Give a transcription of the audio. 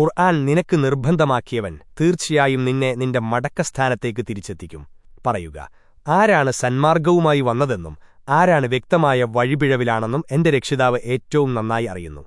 ഖുർആൻ നിനക്ക് നിർബന്ധമാക്കിയവൻ തീർച്ചയായും നിന്നെ നിന്റെ മടക്കസ്ഥാനത്തേക്ക് തിരിച്ചെത്തിക്കും. പറയുക ആരാണ് സന്മാർഗവുമായി വന്നതെന്നും ആരാണ് വ്യക്തമായ വഴിപിഴവിലാണെന്നും എന്റെ രക്ഷിതാവ് ഏറ്റവും നന്നായി അറിയുന്നു.